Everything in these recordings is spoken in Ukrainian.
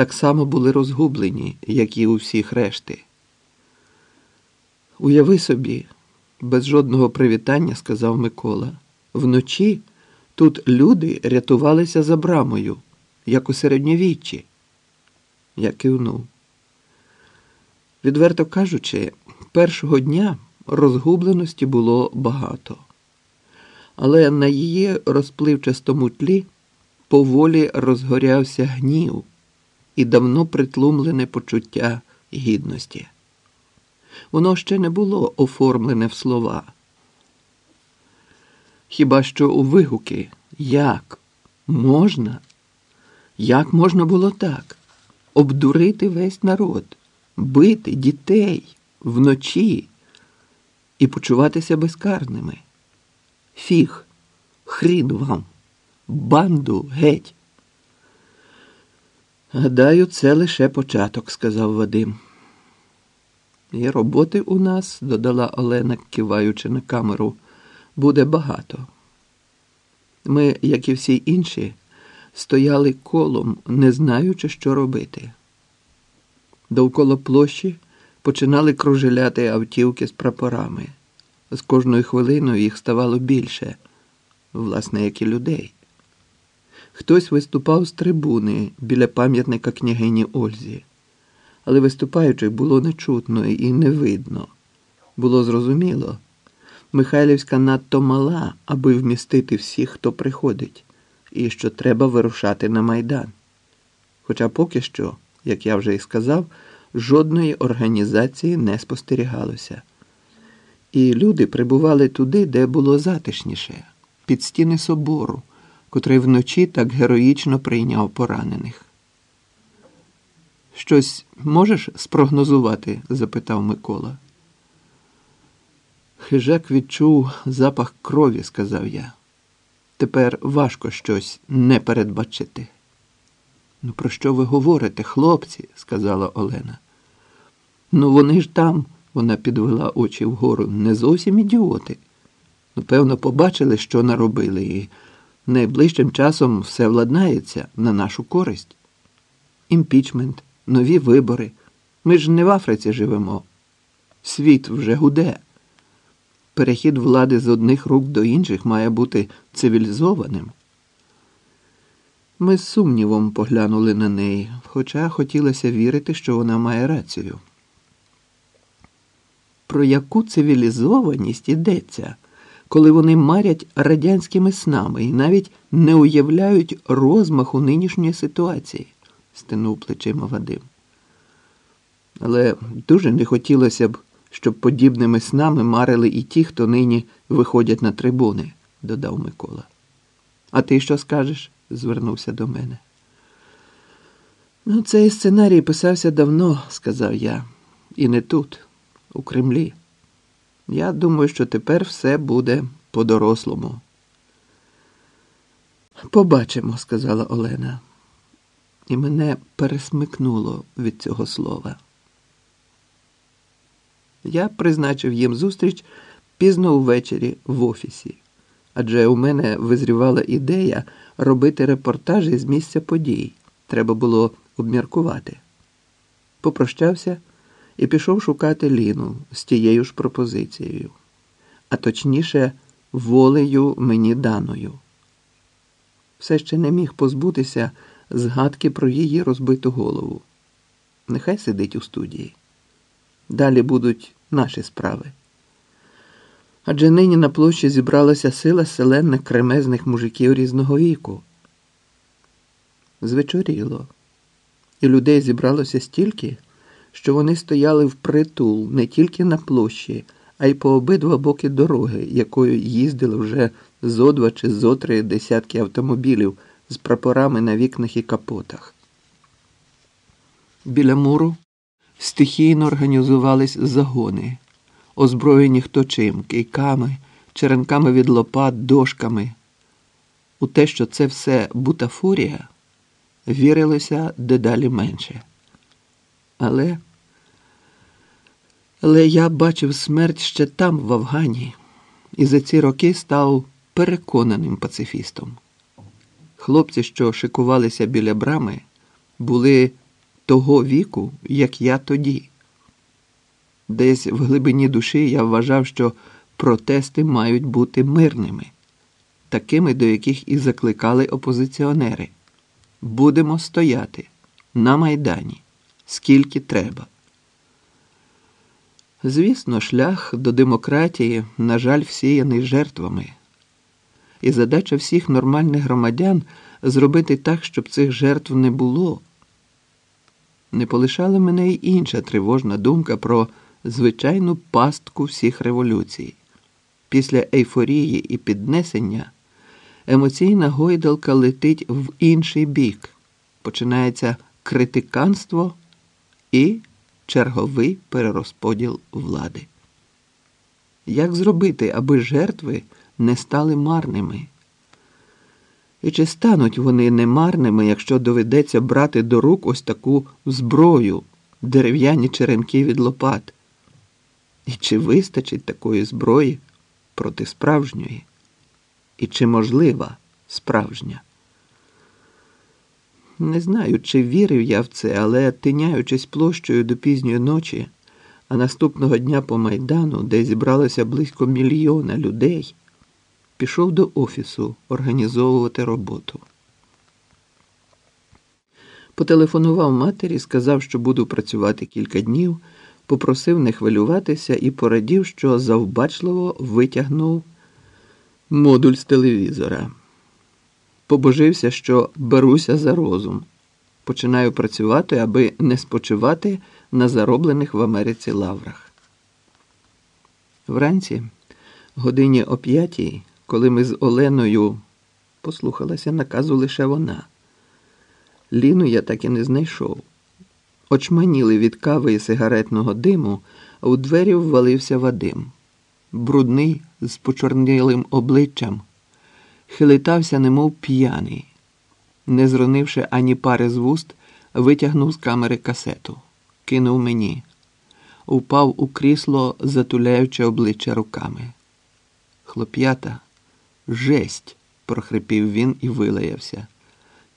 так само були розгублені, як і у всіх решти. Уяви собі, без жодного привітання сказав Микола. Вночі тут люди рятувалися за брамою, як у середньовіччі. Я кивнув. Відверто кажучи, першого дня розгубленості було багато, але на її розпливчастому тлі поволі розгорявся гнів і давно притлумлене почуття гідності. Воно ще не було оформлене в слова. Хіба що у вигуки як можна? Як можна було так? Обдурити весь народ, бити дітей вночі і почуватися безкарними? Фіг, хрін вам, банду геть. Гадаю, це лише початок, сказав Вадим. І роботи у нас, додала Олена, киваючи на камеру, буде багато. Ми, як і всі інші, стояли колом, не знаючи, що робити. Довкола площі починали кружеляти автівки з прапорами. З кожною хвилиною їх ставало більше, власне, як і людей. Хтось виступав з трибуни біля пам'ятника княгині Ользі, але виступаючих було не чутно і не видно. Було зрозуміло. Михайлівська надто мала, аби вмістити всіх, хто приходить, і що треба вирушати на майдан. Хоча поки що, як я вже і сказав, жодної організації не спостерігалося. І люди прибували туди, де було затишніше, під стіни собору, котрий вночі так героїчно прийняв поранених. Щось можеш спрогнозувати? запитав Микола. Хижак відчув запах крові, сказав я. Тепер важко щось не передбачити. Ну, про що ви говорите, хлопці? сказала Олена. Ну, вони ж там, вона підвела очі вгору, не зовсім ідіоти. Ну, певно, побачили, що наробили, і найближчим часом все владнається на нашу користь. Імпічмент, нові вибори. Ми ж не в Африці живемо. Світ вже гуде перехід влади з одних рук до інших має бути цивілізованим. Ми з сумнівом поглянули на неї, хоча хотілося вірити, що вона має рацію. Про яку цивілізованість йдеться, коли вони марять радянськими снами і навіть не уявляють розмаху нинішньої ситуації, стинув плечима Вадим. Але дуже не хотілося б щоб подібними снами марили і ті, хто нині виходять на трибуни, додав Микола. А ти що скажеш? звернувся до мене. Ну, цей сценарій писався давно, сказав я, і не тут, у Кремлі. Я думаю, що тепер все буде по-дорослому. Побачимо, сказала Олена, і мене пересмикнуло від цього слова. Я призначив їм зустріч пізно увечері в офісі, адже у мене визрівала ідея робити репортажі з місця подій. Треба було обміркувати. Попрощався і пішов шукати Ліну з тією ж пропозицією, а точніше, волею мені даною. Все ще не міг позбутися згадки про її розбиту голову. Нехай сидить у студії. Далі будуть наші справи. Адже нині на площі зібралася сила селенних кремезних мужиків різного віку. Звечоріло, і людей зібралося стільки, що вони стояли впритул не тільки на площі, а й по обидва боки дороги, якою їздили вже зо два чи зо три десятки автомобілів з прапорами на вікнах і капотах. Біля муру стихійно організувались загони, озброєні хто чим, кийками, черенками від лопат, дошками. У те, що це все бутафорія, вірилося дедалі менше. Але але я бачив смерть ще там, в Афгані, і за ці роки став переконаним пацифістом. Хлопці, що шикувалися біля брами, були того віку, як я тоді. Десь в глибині душі я вважав, що протести мають бути мирними, такими, до яких і закликали опозиціонери. Будемо стояти на Майдані, скільки треба. Звісно, шлях до демократії, на жаль, всіяний жертвами. І задача всіх нормальних громадян зробити так, щоб цих жертв не було. Не полишала мене й інша тривожна думка про звичайну пастку всіх революцій. Після ейфорії і піднесення емоційна гойдалка летить в інший бік. Починається критиканство і черговий перерозподіл влади. Як зробити, аби жертви не стали марними? І чи стануть вони немарними, якщо доведеться брати до рук ось таку зброю, дерев'яні черенки від лопат? І чи вистачить такої зброї проти справжньої? І чи можлива справжня? Не знаю, чи вірив я в це, але тиняючись площею до пізньої ночі, а наступного дня по майдану, де зібралося близько мільйона людей, пішов до офісу організовувати роботу. Потелефонував матері, сказав, що буду працювати кілька днів, попросив не хвилюватися і порадів, що завбачливо витягнув модуль з телевізора. Побожився, що беруся за розум. Починаю працювати, аби не спочивати на зароблених в Америці лаврах. Вранці, годині о п'ятій, коли ми з Оленою послухалася наказу лише вона. Ліну я так і не знайшов. Очманіли від кави і сигаретного диму, а у двері ввалився Вадим, брудний, з почорнілим обличчям, хилитався, немов п'яний. Не зронивши ані пари з вуст, витягнув з камери касету, кинув мені, упав у крісло, затуляючи обличчя руками. Хлоп'ята, жесть, прохрипів він і вилаявся.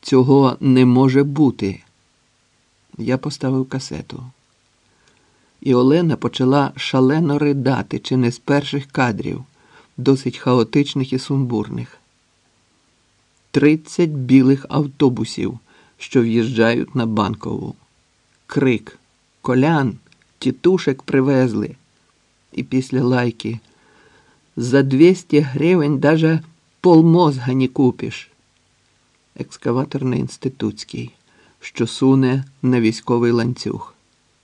Цього не може бути. Я поставив касету. І Олена почала шалено ридати чи не з перших кадрів, досить хаотичних і сумбурних. Тридцять білих автобусів, що в'їжджають на банкову. Крик, колян, тітушек привезли. І після лайки. За 200 гривень даже полмозга не купиш. Екскаватор не інститутський, що суне на військовий ланцюг.